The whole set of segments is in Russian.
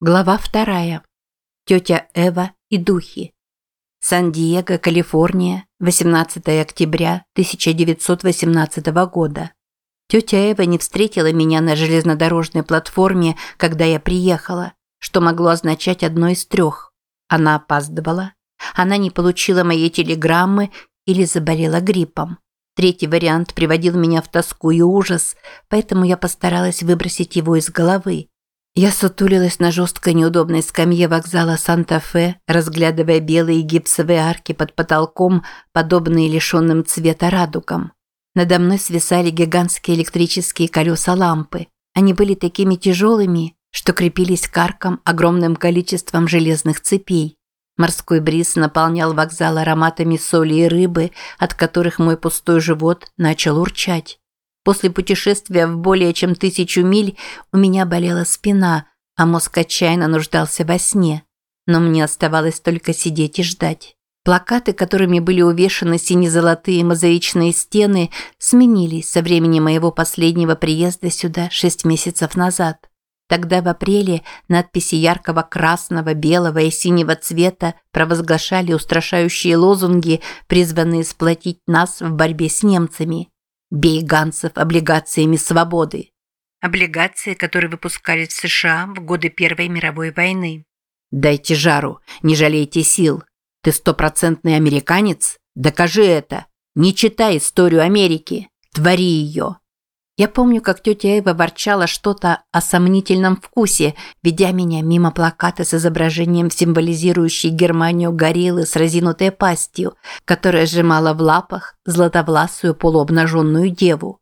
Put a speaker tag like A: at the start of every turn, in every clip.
A: Глава вторая. Тетя Эва и духи. Сан-Диего, Калифорния, 18 октября 1918 года. Тетя Эва не встретила меня на железнодорожной платформе, когда я приехала, что могло означать одно из трех. Она опаздывала, она не получила моей телеграммы или заболела гриппом. Третий вариант приводил меня в тоску и ужас, поэтому я постаралась выбросить его из головы. Я сутулилась на жесткой неудобной скамье вокзала Санта-Фе, разглядывая белые гипсовые арки под потолком, подобные лишенным цвета радугам. Надо мной свисали гигантские электрические колеса лампы. Они были такими тяжелыми, что крепились к аркам огромным количеством железных цепей. Морской бриз наполнял вокзал ароматами соли и рыбы, от которых мой пустой живот начал урчать. После путешествия в более чем тысячу миль у меня болела спина, а мозг отчаянно нуждался во сне. Но мне оставалось только сидеть и ждать. Плакаты, которыми были увешаны сине-золотые мозаичные стены, сменились со времени моего последнего приезда сюда шесть месяцев назад. Тогда в апреле надписи яркого красного, белого и синего цвета провозглашали устрашающие лозунги, призванные сплотить нас в борьбе с немцами. Бей ганцев облигациями свободы. Облигации, которые выпускались в США в годы Первой мировой войны. Дайте жару, не жалейте сил. Ты стопроцентный американец? Докажи это. Не читай историю Америки. Твори ее. Я помню, как тетя Эва ворчала что-то о сомнительном вкусе, ведя меня мимо плаката с изображением символизирующей Германию гориллы с разинутой пастью, которая сжимала в лапах златовласую полуобнаженную деву.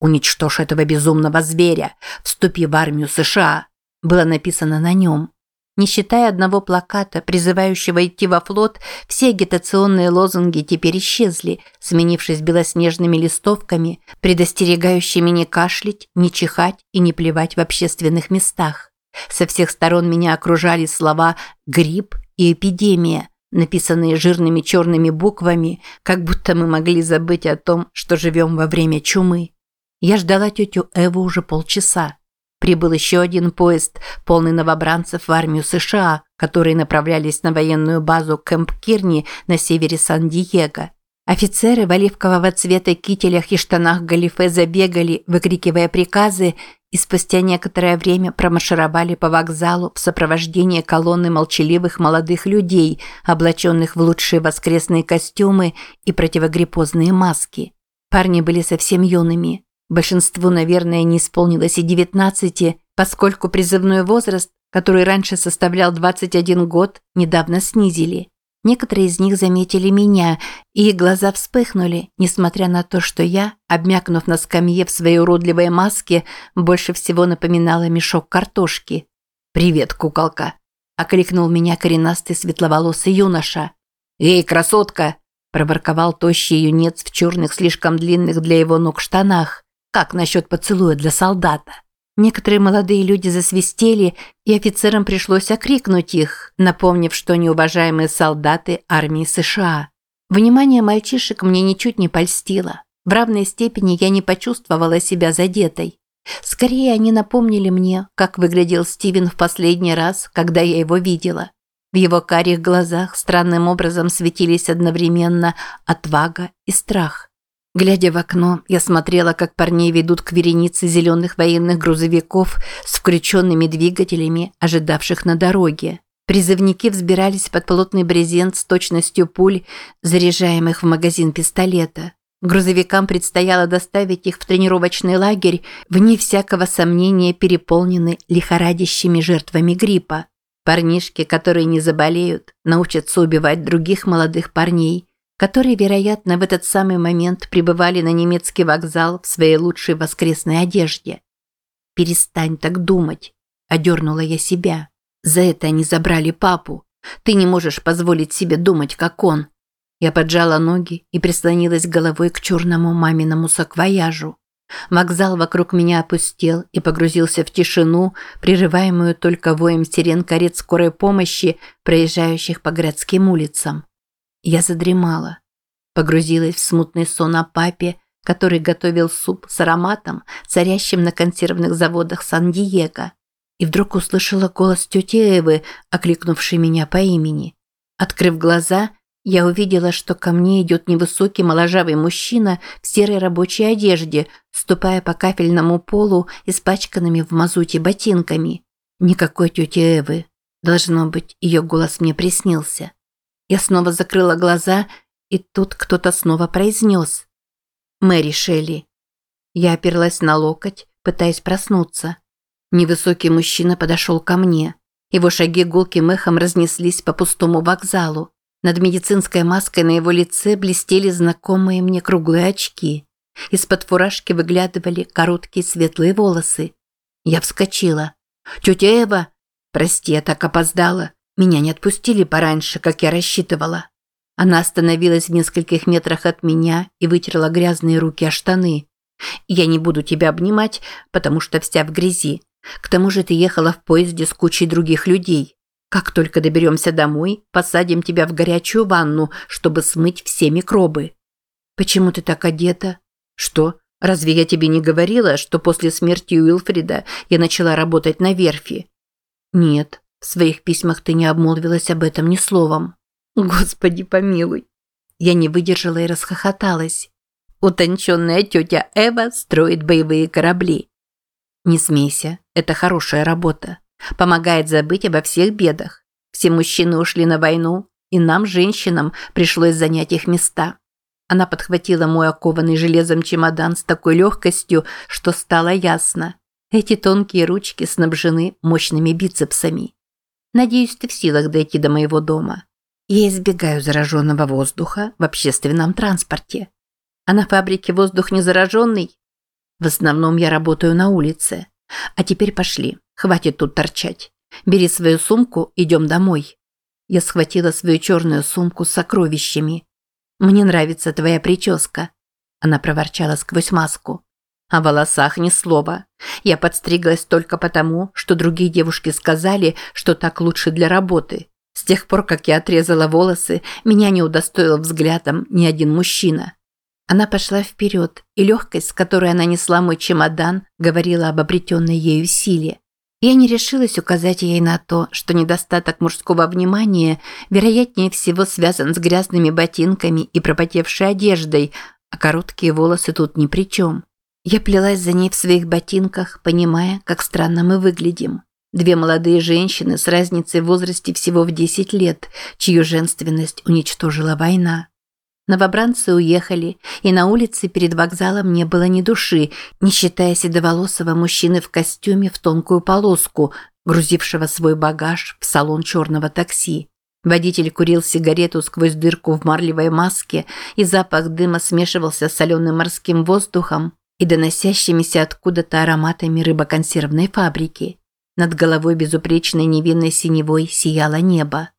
A: «Уничтожь этого безумного зверя! Вступи в армию США!» было написано на нем. Не считая одного плаката, призывающего идти во флот, все агитационные лозунги теперь исчезли, сменившись белоснежными листовками, предостерегающими не кашлять, не чихать и не плевать в общественных местах. Со всех сторон меня окружали слова «грипп» и «эпидемия», написанные жирными черными буквами, как будто мы могли забыть о том, что живем во время чумы. Я ждала тетю Эву уже полчаса. Прибыл еще один поезд, полный новобранцев в армию США, которые направлялись на военную базу Кэмп Кирни на севере Сан-Диего. Офицеры в оливкового цвета кителях и штанах галифе забегали, выкрикивая приказы, и спустя некоторое время промаршировали по вокзалу в сопровождении колонны молчаливых молодых людей, облаченных в лучшие воскресные костюмы и противогриппозные маски. Парни были совсем юными, Большинству, наверное, не исполнилось и 19, поскольку призывной возраст, который раньше составлял 21 год, недавно снизили. Некоторые из них заметили меня, и их глаза вспыхнули, несмотря на то, что я, обмякнув на скамье в своей уродливой маске, больше всего напоминала мешок картошки. «Привет, куколка!» – окликнул меня коренастый светловолосый юноша. «Эй, красотка!» – проворковал тощий юнец в черных слишком длинных для его ног штанах. Как насчет поцелуя для солдата? Некоторые молодые люди засвистели, и офицерам пришлось окрикнуть их, напомнив, что неуважаемые солдаты армии США. Внимание мальчишек мне ничуть не польстило. В равной степени я не почувствовала себя задетой. Скорее, они напомнили мне, как выглядел Стивен в последний раз, когда я его видела. В его карих глазах странным образом светились одновременно отвага и страх. Глядя в окно, я смотрела, как парней ведут к веренице зеленых военных грузовиков с включенными двигателями, ожидавших на дороге. Призывники взбирались под плотный брезент с точностью пуль, заряжаемых в магазин пистолета. Грузовикам предстояло доставить их в тренировочный лагерь, вне всякого сомнения переполнены лихорадящими жертвами гриппа. Парнишки, которые не заболеют, научатся убивать других молодых парней – которые, вероятно, в этот самый момент прибывали на немецкий вокзал в своей лучшей воскресной одежде. «Перестань так думать», – одернула я себя. «За это они забрали папу. Ты не можешь позволить себе думать, как он». Я поджала ноги и прислонилась головой к черному маминому саквояжу. Вокзал вокруг меня опустел и погрузился в тишину, прерываемую только воем сирен карет скорой помощи, проезжающих по городским улицам. Я задремала. Погрузилась в смутный сон о папе, который готовил суп с ароматом, царящим на консервных заводах Сан-Диего. и вдруг услышала голос тети Эвы, окликнувшей меня по имени. Открыв глаза, я увидела, что ко мне идет невысокий моложавый мужчина в серой рабочей одежде, ступая по кафельному полу, испачканными в мазуте ботинками. Никакой тети Эвы. Должно быть, ее голос мне приснился. Я снова закрыла глаза, и тут кто-то снова произнес. «Мэри Шелли». Я оперлась на локоть, пытаясь проснуться. Невысокий мужчина подошел ко мне. Его шаги гулким эхом разнеслись по пустому вокзалу. Над медицинской маской на его лице блестели знакомые мне круглые очки. Из-под фуражки выглядывали короткие светлые волосы. Я вскочила. «Тетя Эва!» «Прости, я так опоздала. Меня не отпустили пораньше, как я рассчитывала». Она остановилась в нескольких метрах от меня и вытерла грязные руки о штаны. «Я не буду тебя обнимать, потому что вся в грязи. К тому же ты ехала в поезде с кучей других людей. Как только доберемся домой, посадим тебя в горячую ванну, чтобы смыть все микробы. Почему ты так одета? Что? Разве я тебе не говорила, что после смерти Уилфрида я начала работать на верфи? Нет, в своих письмах ты не обмолвилась об этом ни словом. Господи помилуй. Я не выдержала и расхохоталась. Утонченная тетя Эва строит боевые корабли. Не смейся, это хорошая работа. Помогает забыть обо всех бедах. Все мужчины ушли на войну, и нам, женщинам, пришлось занять их места. Она подхватила мой окованный железом чемодан с такой легкостью, что стало ясно. Эти тонкие ручки снабжены мощными бицепсами. Надеюсь, ты в силах дойти до моего дома. Я избегаю зараженного воздуха в общественном транспорте. А на фабрике воздух не зараженный? В основном я работаю на улице. А теперь пошли. Хватит тут торчать. Бери свою сумку, идем домой. Я схватила свою черную сумку с сокровищами. Мне нравится твоя прическа. Она проворчала сквозь маску. О волосах ни слова. Я подстриглась только потому, что другие девушки сказали, что так лучше для работы. С тех пор, как я отрезала волосы, меня не удостоил взглядом ни один мужчина. Она пошла вперед, и легкость, с которой она несла мой чемодан, говорила об обретенной ею силе. Я не решилась указать ей на то, что недостаток мужского внимания вероятнее всего связан с грязными ботинками и пропотевшей одеждой, а короткие волосы тут ни при чем. Я плелась за ней в своих ботинках, понимая, как странно мы выглядим. Две молодые женщины с разницей в возрасте всего в 10 лет, чью женственность уничтожила война. Новобранцы уехали, и на улице перед вокзалом не было ни души, не считая седоволосого мужчины в костюме в тонкую полоску, грузившего свой багаж в салон черного такси. Водитель курил сигарету сквозь дырку в марлевой маске, и запах дыма смешивался с соленым морским воздухом и доносящимися откуда-то ароматами рыбоконсервной фабрики. Над головой безупречной невинной синевой сияло небо.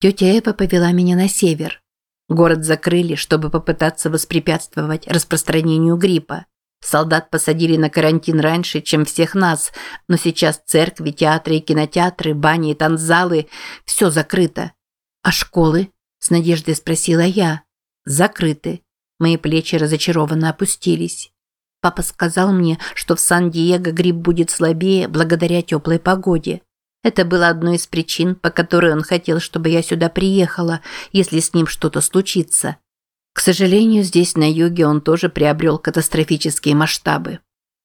A: Тетя Эва повела меня на север. Город закрыли, чтобы попытаться воспрепятствовать распространению гриппа. Солдат посадили на карантин раньше, чем всех нас, но сейчас церкви, театры и кинотеатры, бани и танцзалы – все закрыто. «А школы?» – с надеждой спросила я. «Закрыты». Мои плечи разочарованно опустились. Папа сказал мне, что в Сан-Диего грипп будет слабее благодаря теплой погоде. Это было одной из причин, по которой он хотел, чтобы я сюда приехала, если с ним что-то случится. К сожалению, здесь на юге он тоже приобрел катастрофические масштабы.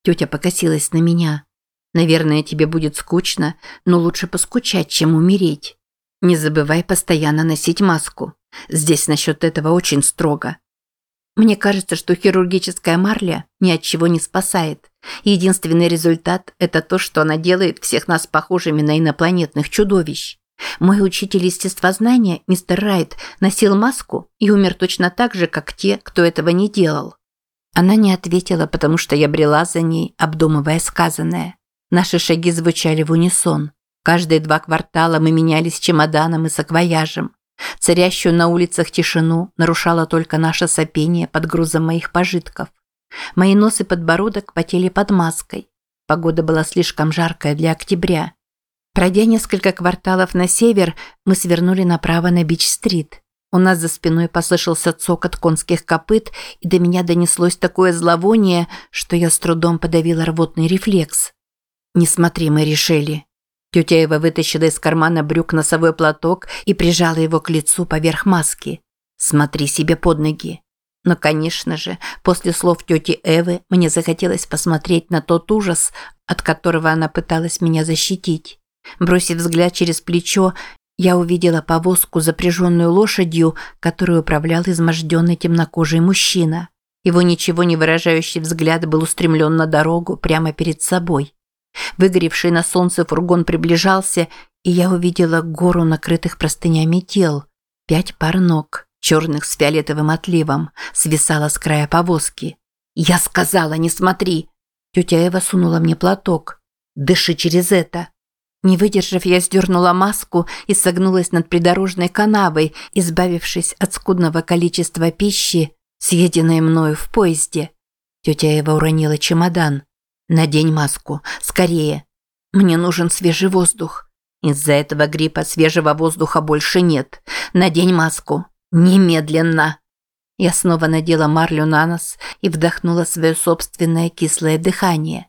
A: Тетя покосилась на меня. Наверное, тебе будет скучно, но лучше поскучать, чем умереть. Не забывай постоянно носить маску. Здесь насчет этого очень строго. Мне кажется, что хирургическая марля ни от чего не спасает. Единственный результат – это то, что она делает всех нас похожими на инопланетных чудовищ. Мой учитель естествознания, мистер Райт, носил маску и умер точно так же, как те, кто этого не делал. Она не ответила, потому что я брела за ней, обдумывая сказанное. Наши шаги звучали в унисон. Каждые два квартала мы менялись чемоданом и саквояжем. Царящую на улицах тишину нарушало только наше сопение под грузом моих пожитков. Мои нос и подбородок потели под маской. Погода была слишком жаркая для октября. Пройдя несколько кварталов на север, мы свернули направо на Бич-стрит. У нас за спиной послышался цокот конских копыт, и до меня донеслось такое зловоние, что я с трудом подавила рвотный рефлекс. «Не смотри, мы решили». Тетя Эва вытащила из кармана брюк носовой платок и прижала его к лицу поверх маски. «Смотри себе под ноги». Но, конечно же, после слов тети Эвы мне захотелось посмотреть на тот ужас, от которого она пыталась меня защитить. Бросив взгляд через плечо, я увидела повозку, запряженную лошадью, которую управлял изможденный темнокожий мужчина. Его ничего не выражающий взгляд был устремлен на дорогу прямо перед собой. Выгоревший на солнце фургон приближался, и я увидела гору накрытых простынями тел. Пять пар ног, черных с фиолетовым отливом, свисала с края повозки. «Я сказала, не смотри!» Тетя Эва сунула мне платок. «Дыши через это!» Не выдержав, я сдернула маску и согнулась над придорожной канавой, избавившись от скудного количества пищи, съеденной мною в поезде. Тетя Эва уронила чемодан. «Надень маску. Скорее. Мне нужен свежий воздух. Из-за этого гриппа свежего воздуха больше нет. Надень маску. Немедленно!» Я снова надела марлю на нос и вдохнула свое собственное кислое дыхание.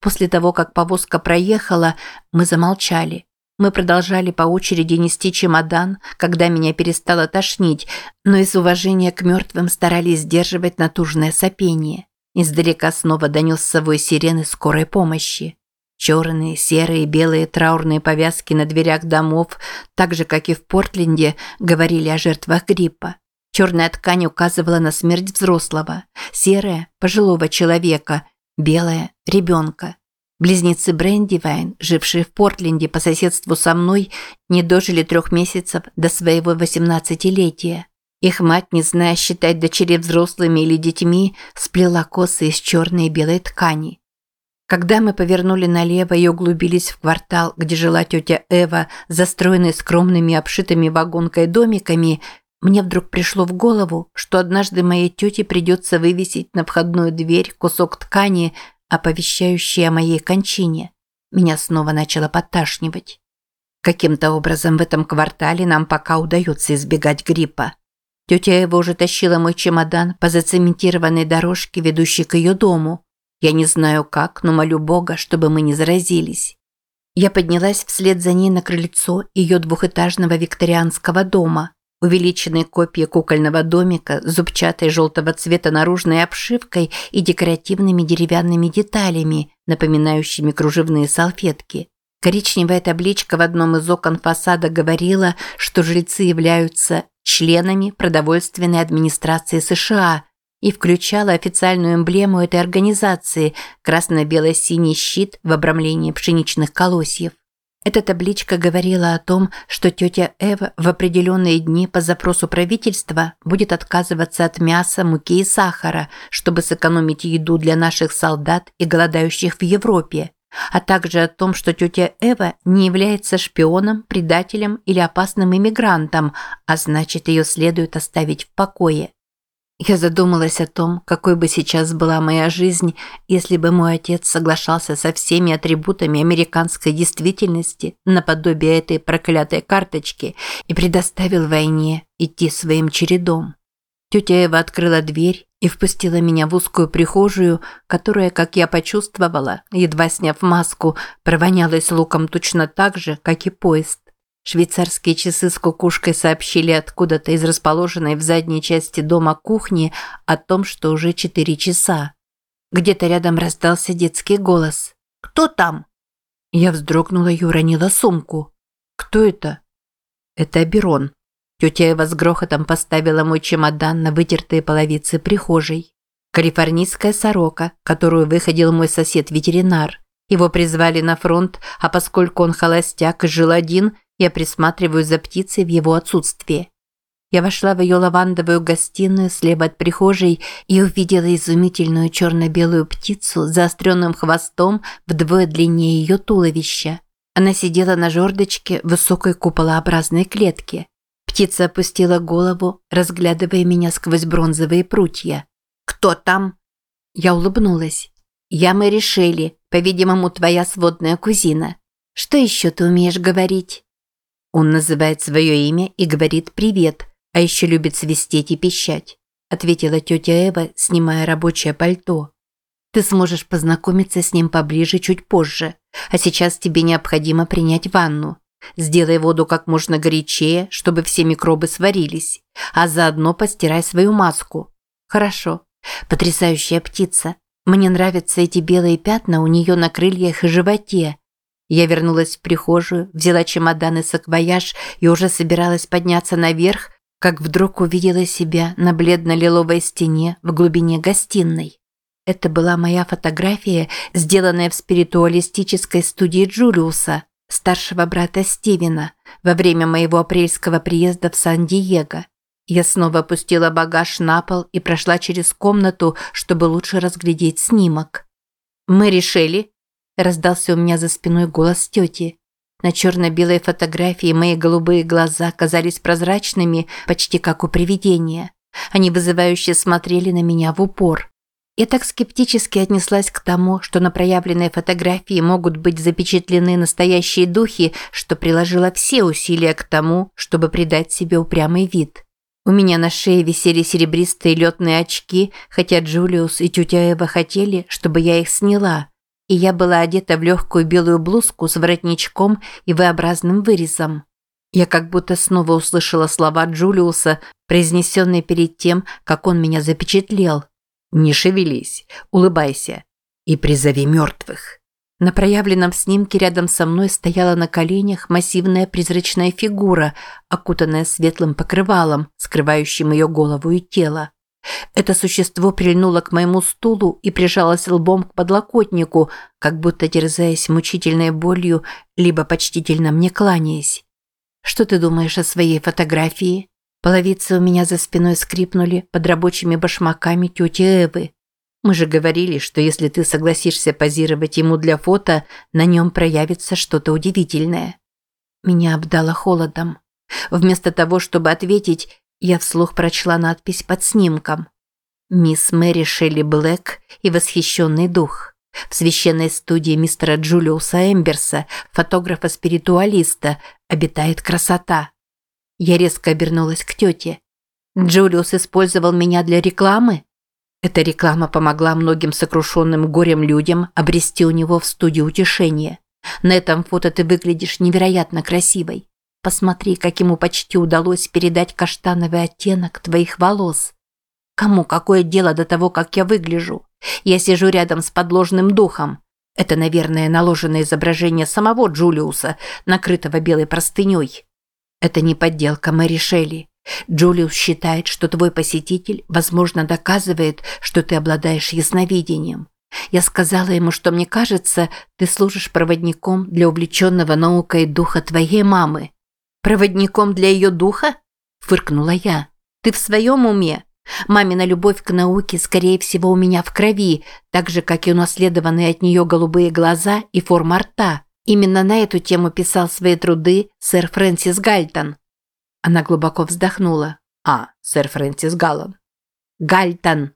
A: После того, как повозка проехала, мы замолчали. Мы продолжали по очереди нести чемодан, когда меня перестало тошнить, но из уважения к мертвым старались сдерживать натужное сопение. Издалека снова донесся вой сирены скорой помощи. Черные, серые, белые траурные повязки на дверях домов, так же, как и в Портленде, говорили о жертвах гриппа. Черная ткань указывала на смерть взрослого, серая – пожилого человека, белая – ребенка. Близнецы Брэндивайн, жившие в Портленде по соседству со мной, не дожили трех месяцев до своего восемнадцатилетия. Их мать, не зная считать дочерей взрослыми или детьми, сплела косы из черной и белой ткани. Когда мы повернули налево и углубились в квартал, где жила тетя Эва, застроенный скромными обшитыми вагонкой домиками, мне вдруг пришло в голову, что однажды моей тете придется вывесить на входную дверь кусок ткани, оповещающий о моей кончине. Меня снова начало подташнивать. Каким-то образом в этом квартале нам пока удается избегать гриппа. Тетя Эва уже тащила мой чемодан по зацементированной дорожке, ведущей к ее дому. Я не знаю как, но молю Бога, чтобы мы не заразились. Я поднялась вслед за ней на крыльцо ее двухэтажного викторианского дома. Увеличенные копии кукольного домика с зубчатой желтого цвета наружной обшивкой и декоративными деревянными деталями, напоминающими кружевные салфетки. Коричневая табличка в одном из окон фасада говорила, что жильцы являются членами продовольственной администрации США и включала официальную эмблему этой организации – красно-бело-синий щит в обрамлении пшеничных колосьев. Эта табличка говорила о том, что тетя Эва в определенные дни по запросу правительства будет отказываться от мяса, муки и сахара, чтобы сэкономить еду для наших солдат и голодающих в Европе а также о том, что тетя Эва не является шпионом, предателем или опасным иммигрантом, а значит, ее следует оставить в покое. Я задумалась о том, какой бы сейчас была моя жизнь, если бы мой отец соглашался со всеми атрибутами американской действительности наподобие этой проклятой карточки и предоставил войне идти своим чередом. Тетя Эва открыла дверь и впустила меня в узкую прихожую, которая, как я почувствовала, едва сняв маску, провонялась луком точно так же, как и поезд. Швейцарские часы с кукушкой сообщили откуда-то из расположенной в задней части дома кухни о том, что уже четыре часа. Где-то рядом раздался детский голос. «Кто там?» Я вздрогнула и уронила сумку. «Кто это?» «Это Аберон», Тетя Эва с грохотом поставила мой чемодан на вытертые половицы прихожей. Калифорнийская сорока, которую выходил мой сосед-ветеринар. Его призвали на фронт, а поскольку он холостяк и жил один, я присматриваю за птицей в его отсутствие. Я вошла в ее лавандовую гостиную слева от прихожей и увидела изумительную черно-белую птицу с заостренным хвостом вдвое длиннее ее туловища. Она сидела на жердочке высокой куполообразной клетке. Птица опустила голову, разглядывая меня сквозь бронзовые прутья. «Кто там?» Я улыбнулась. «Я Мэри Шелли, по-видимому, твоя сводная кузина. Что еще ты умеешь говорить?» Он называет свое имя и говорит «привет», а еще любит свистеть и пищать, ответила тетя Эва, снимая рабочее пальто. Ты сможешь познакомиться с ним поближе чуть позже. А сейчас тебе необходимо принять ванну. Сделай воду как можно горячее, чтобы все микробы сварились. А заодно постирай свою маску. Хорошо. Потрясающая птица. Мне нравятся эти белые пятна у нее на крыльях и животе. Я вернулась в прихожую, взяла чемодан и саквояж и уже собиралась подняться наверх, как вдруг увидела себя на бледно-лиловой стене в глубине гостиной. Это была моя фотография, сделанная в спиритуалистической студии Джулиуса, старшего брата Стивена, во время моего апрельского приезда в Сан-Диего. Я снова опустила багаж на пол и прошла через комнату, чтобы лучше разглядеть снимок. «Мы решили», – раздался у меня за спиной голос тети. На черно-белой фотографии мои голубые глаза казались прозрачными, почти как у привидения. Они вызывающе смотрели на меня в упор. Я так скептически отнеслась к тому, что на проявленной фотографии могут быть запечатлены настоящие духи, что приложила все усилия к тому, чтобы придать себе упрямый вид. У меня на шее висели серебристые летные очки, хотя Джулиус и тетя Эва хотели, чтобы я их сняла. И я была одета в легкую белую блузку с воротничком и V-образным вырезом. Я как будто снова услышала слова Джулиуса, произнесенные перед тем, как он меня запечатлел – не шевелись, улыбайся и призови мертвых. На проявленном снимке рядом со мной стояла на коленях массивная призрачная фигура, окутанная светлым покрывалом, скрывающим ее голову и тело. Это существо прильнуло к моему стулу и прижалось лбом к подлокотнику, как будто терзаясь мучительной болью, либо почтительно мне кланяясь. «Что ты думаешь о своей фотографии?» Половицы у меня за спиной скрипнули под рабочими башмаками тети Эвы. Мы же говорили, что если ты согласишься позировать ему для фото, на нем проявится что-то удивительное. Меня обдало холодом. Вместо того, чтобы ответить, я вслух прочла надпись под снимком. «Мисс Мэри Шелли Блэк и восхищенный дух». В священной студии мистера Джулиуса Эмберса, фотографа-спиритуалиста, обитает красота. Я резко обернулась к тете. Джулиус использовал меня для рекламы? Эта реклама помогла многим сокрушенным горем людям обрести у него в студии утешение. На этом фото ты выглядишь невероятно красивой. Посмотри, как ему почти удалось передать каштановый оттенок твоих волос. Кому какое дело до того, как я выгляжу? Я сижу рядом с подложным духом. Это, наверное, наложенное изображение самого Джулиуса, накрытого белой простыней. Это не подделка Мэри Шелли. Джулиус считает, что твой посетитель, возможно, доказывает, что ты обладаешь ясновидением. Я сказала ему, что мне кажется, ты служишь проводником для увлеченного наукой духа твоей мамы. Проводником для ее духа? Фыркнула я. Ты в своем уме? Мамина любовь к науке, скорее всего, у меня в крови, так же, как и унаследованные от нее голубые глаза и форма рта. Именно на эту тему писал свои труды сэр Фрэнсис Гальтон. Она глубоко вздохнула. А, сэр Фрэнсис Галлон. Гальтон.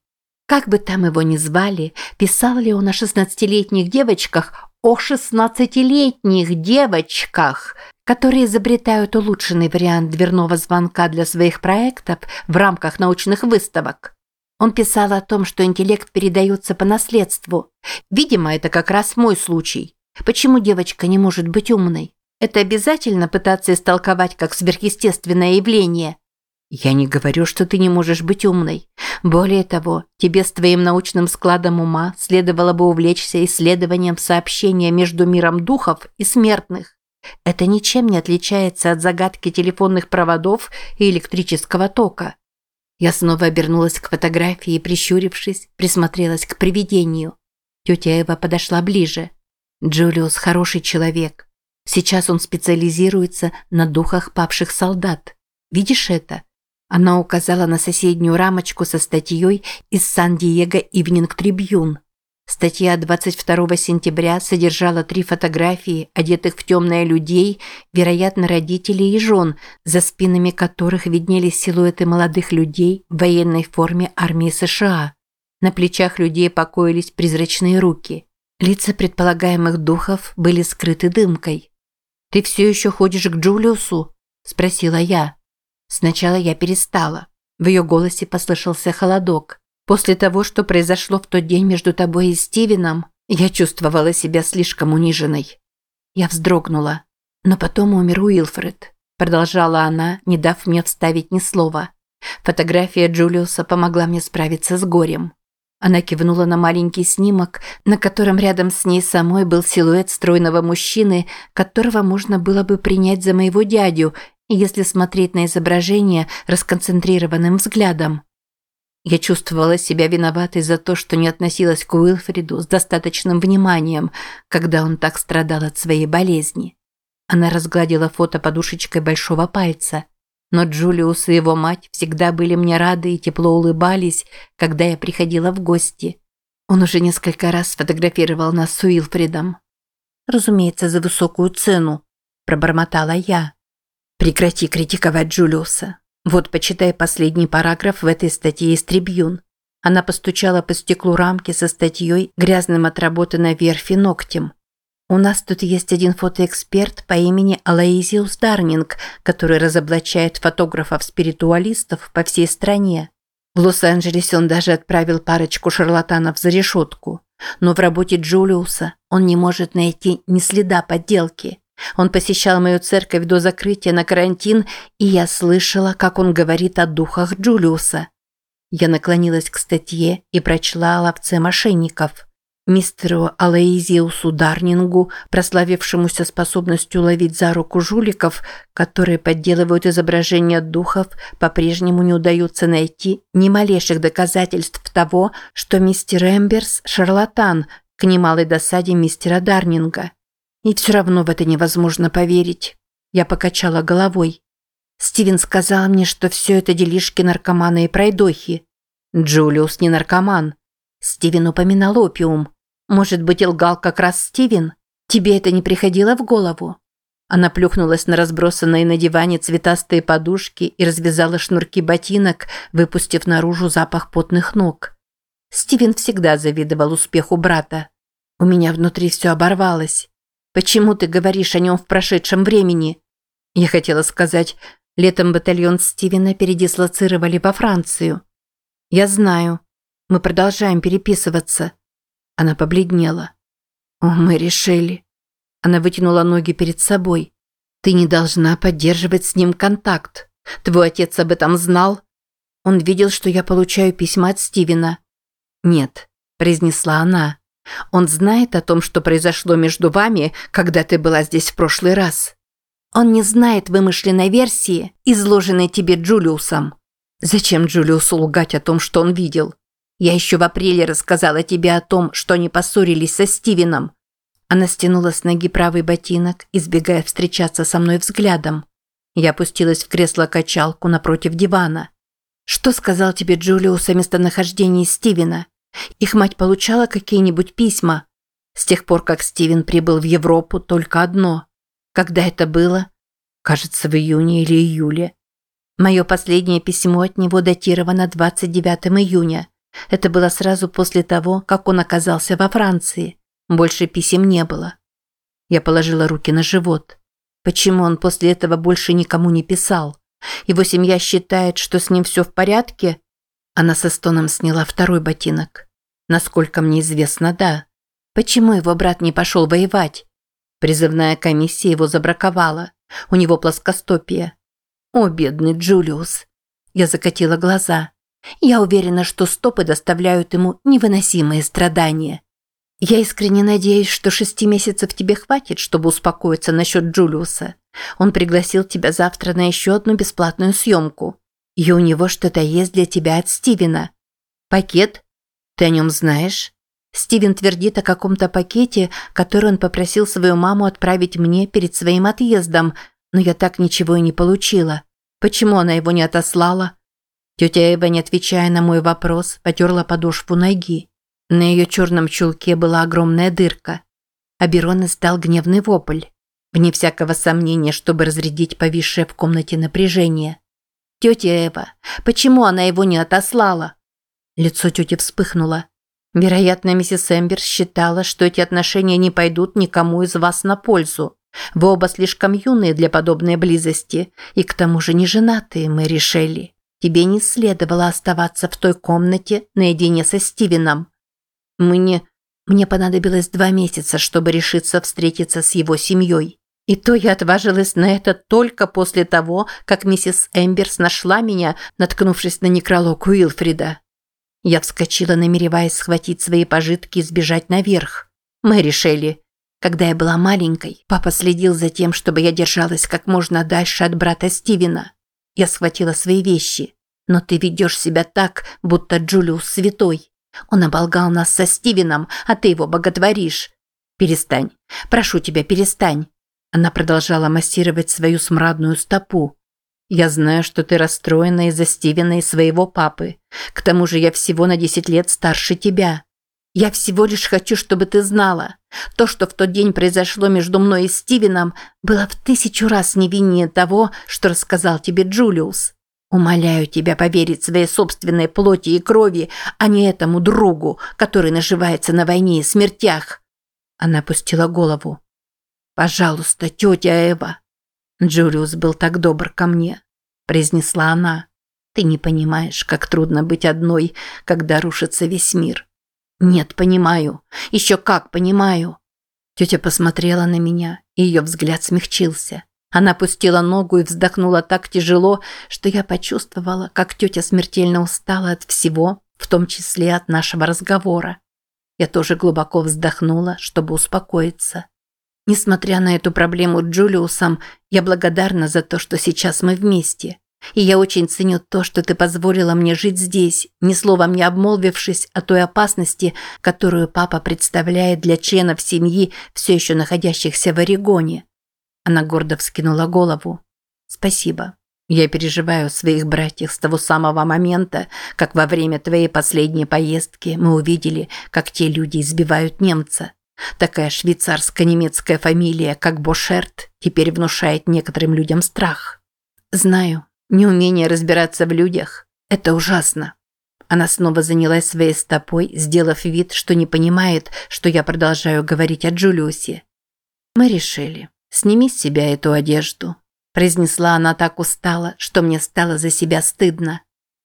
A: Как бы там его ни звали, писал ли он о шестнадцатилетних девочках, о шестнадцатилетних девочках, которые изобретают улучшенный вариант дверного звонка для своих проектов в рамках научных выставок. Он писал о том, что интеллект передается по наследству. Видимо, это как раз мой случай. Почему девочка не может быть умной? Это обязательно пытаться истолковать как сверхъестественное явление. Я не говорю, что ты не можешь быть умной. Более того, тебе с твоим научным складом ума следовало бы увлечься исследованием сообщения между миром духов и смертных. Это ничем не отличается от загадки телефонных проводов и электрического тока. Я снова обернулась к фотографии и, прищурившись, присмотрелась к привидению. Тетя Эва подошла ближе. Джулиус хороший человек. Сейчас он специализируется на духах павших солдат. Видишь это? Она указала на соседнюю рамочку со статьей из Сан-Диего Ивнинг Трибьюн. Статья 22 сентября содержала три фотографии, одетых в темное людей, вероятно, родителей и жен, за спинами которых виднелись силуэты молодых людей в военной форме армии США. На плечах людей покоились призрачные руки. Лица предполагаемых духов были скрыты дымкой. «Ты все еще ходишь к Джулиусу?» – спросила я. Сначала я перестала. В ее голосе послышался холодок. После того, что произошло в тот день между тобой и Стивеном, я чувствовала себя слишком униженной. Я вздрогнула. Но потом умер Уилфред. Продолжала она, не дав мне вставить ни слова. Фотография Джулиуса помогла мне справиться с горем. Она кивнула на маленький снимок, на котором рядом с ней самой был силуэт стройного мужчины, которого можно было бы принять за моего дядю, если смотреть на изображение расконцентрированным взглядом. Я чувствовала себя виноватой за то, что не относилась к Уилфриду с достаточным вниманием, когда он так страдал от своей болезни. Она разгладила фото подушечкой большого пальца. Но Джулиус и его мать всегда были мне рады и тепло улыбались, когда я приходила в гости. Он уже несколько раз сфотографировал нас с Уилфридом. «Разумеется, за высокую цену», – пробормотала я. «Прекрати критиковать Джулиуса. Вот почитай последний параграф в этой статье из Трибьюн». Она постучала по стеклу рамки со статьей, грязным отработанной верфи ногтем. У нас тут есть один фотоэксперт по имени Алаизиус Дарнинг, который разоблачает фотографов-спиритуалистов по всей стране. В Лос-Анджелесе он даже отправил парочку шарлатанов за решетку. Но в работе Джулиуса он не может найти ни следа подделки. Он посещал мою церковь до закрытия на карантин, и я слышала, как он говорит о духах Джулиуса. Я наклонилась к статье и прочла о ловце мошенников. Мистеру Алаизиусу Дарнингу, прославившемуся способностью ловить за руку жуликов, которые подделывают изображения духов, по-прежнему не удается найти ни малейших доказательств того, что мистер Эмберс – шарлатан, к немалой досаде мистера Дарнинга. И все равно в это невозможно поверить. Я покачала головой. Стивен сказал мне, что все это делишки наркомана и пройдохи. Джулиус не наркоман. Стивен упоминал опиум. Может быть, лгал как раз Стивен? Тебе это не приходило в голову? Она плюхнулась на разбросанные на диване цветастые подушки и развязала шнурки ботинок, выпустив наружу запах потных ног. Стивен всегда завидовал успеху брата. У меня внутри все оборвалось. Почему ты говоришь о нем в прошедшем времени? Я хотела сказать, летом батальон Стивена передислоцировали во Францию. Я знаю. Мы продолжаем переписываться. Она побледнела. «О, мы решили». Она вытянула ноги перед собой. «Ты не должна поддерживать с ним контакт. Твой отец об этом знал?» Он видел, что я получаю письма от Стивена. «Нет», – произнесла она. «Он знает о том, что произошло между вами, когда ты была здесь в прошлый раз». «Он не знает вымышленной версии, изложенной тебе Джулиусом». «Зачем Джулиусу лгать о том, что он видел?» Я еще в апреле рассказала тебе о том, что они поссорились со Стивеном. Она стянула с ноги правый ботинок, избегая встречаться со мной взглядом. Я опустилась в кресло-качалку напротив дивана. Что сказал тебе Джулиус о местонахождении Стивена? Их мать получала какие-нибудь письма? С тех пор, как Стивен прибыл в Европу, только одно. Когда это было? Кажется, в июне или июле. Мое последнее письмо от него датировано 29 июня. Это было сразу после того, как он оказался во Франции. Больше писем не было. Я положила руки на живот. Почему он после этого больше никому не писал? Его семья считает, что с ним все в порядке? Она со стоном сняла второй ботинок. Насколько мне известно, да. Почему его брат не пошел воевать? Призывная комиссия его забраковала. У него плоскостопие. О, бедный Джулиус. Я закатила глаза. Я уверена, что стопы доставляют ему невыносимые страдания. Я искренне надеюсь, что шести месяцев тебе хватит, чтобы успокоиться насчет Джулиуса. Он пригласил тебя завтра на еще одну бесплатную съемку. И у него что-то есть для тебя от Стивена. Пакет? Ты о нем знаешь? Стивен твердит о каком-то пакете, который он попросил свою маму отправить мне перед своим отъездом, но я так ничего и не получила. Почему она его не отослала? Тетя Эва, не отвечая на мой вопрос, потерла подошву ноги. На ее черном чулке была огромная дырка. Аберон издал гневный вопль. Вне всякого сомнения, чтобы разрядить повисшее в комнате напряжение. «Тетя Эва, почему она его не отослала?» Лицо тети вспыхнуло. Вероятно, миссис Эмберс считала, что эти отношения не пойдут никому из вас на пользу. Вы оба слишком юные для подобной близости, и к тому же не женатые, мы решили. Тебе не следовало оставаться в той комнате наедине со Стивеном. Мне, мне понадобилось два месяца, чтобы решиться встретиться с его семьей. И то я отважилась на это только после того, как миссис Эмберс нашла меня, наткнувшись на некролог Уилфрида. Я вскочила, намереваясь схватить свои пожитки и сбежать наверх. Мэри Шелли, когда я была маленькой, папа следил за тем, чтобы я держалась как можно дальше от брата Стивена. Я схватила свои вещи. Но ты ведешь себя так, будто Джулиус святой. Он оболгал нас со Стивеном, а ты его боготворишь. Перестань. Прошу тебя, перестань. Она продолжала массировать свою смрадную стопу. «Я знаю, что ты расстроена из-за Стивена и своего папы. К тому же я всего на 10 лет старше тебя. Я всего лишь хочу, чтобы ты знала. То, что в тот день произошло между мной и Стивеном, было в тысячу раз невиннее того, что рассказал тебе Джулиус. Умоляю тебя поверить своей собственной плоти и крови, а не этому другу, который наживается на войне и смертях». Она опустила голову. «Пожалуйста, тетя Эва». «Джулиус был так добр ко мне», – произнесла она. «Ты не понимаешь, как трудно быть одной, когда рушится весь мир». «Нет, понимаю. Еще как понимаю». Тетя посмотрела на меня, и ее взгляд смягчился. Она пустила ногу и вздохнула так тяжело, что я почувствовала, как тетя смертельно устала от всего, в том числе от нашего разговора. Я тоже глубоко вздохнула, чтобы успокоиться. Несмотря на эту проблему с Джулиусом, я благодарна за то, что сейчас мы вместе. И я очень ценю то, что ты позволила мне жить здесь, ни словом не обмолвившись о той опасности, которую папа представляет для членов семьи, все еще находящихся в Орегоне. Она гордо вскинула голову. Спасибо. Я переживаю своих братьев с того самого момента, как во время твоей последней поездки мы увидели, как те люди избивают немца. Такая швейцарско-немецкая фамилия, как Бошерт, теперь внушает некоторым людям страх. Знаю, неумение разбираться в людях – это ужасно. Она снова занялась своей стопой, сделав вид, что не понимает, что я продолжаю говорить о Джулиусе. Мы решили, сними с себя эту одежду. Произнесла она так устало, что мне стало за себя стыдно.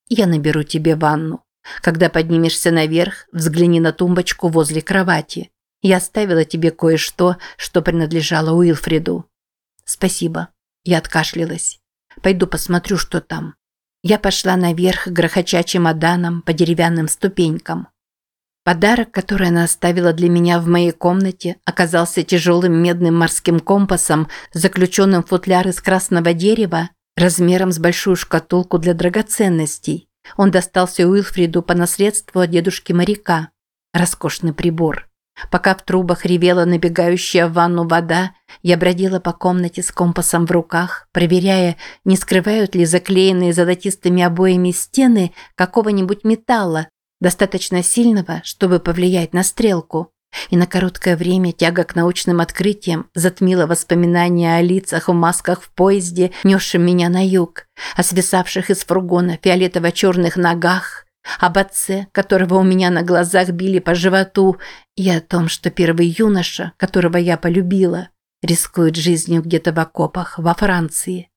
A: Я наберу тебе ванну. Когда поднимешься наверх, взгляни на тумбочку возле кровати. Я оставила тебе кое-что, что принадлежало Уилфреду. Спасибо. Я откашлялась. Пойду посмотрю, что там. Я пошла наверх, грохоча чемоданом по деревянным ступенькам. Подарок, который она оставила для меня в моей комнате, оказался тяжелым медным морским компасом, заключенным в футляр из красного дерева, размером с большую шкатулку для драгоценностей. Он достался Уилфриду по наследству от дедушки моряка. Роскошный прибор. Пока в трубах ревела набегающая в ванну вода, я бродила по комнате с компасом в руках, проверяя, не скрывают ли заклеенные золотистыми обоями стены какого-нибудь металла, достаточно сильного, чтобы повлиять на стрелку. И на короткое время тяга к научным открытиям затмила воспоминания о лицах в масках в поезде, несшем меня на юг, о свисавших из фургона фиолетово-черных ногах, об отце, которого у меня на глазах били по животу, и о том, что первый юноша, которого я полюбила, рискует жизнью где-то в окопах во Франции.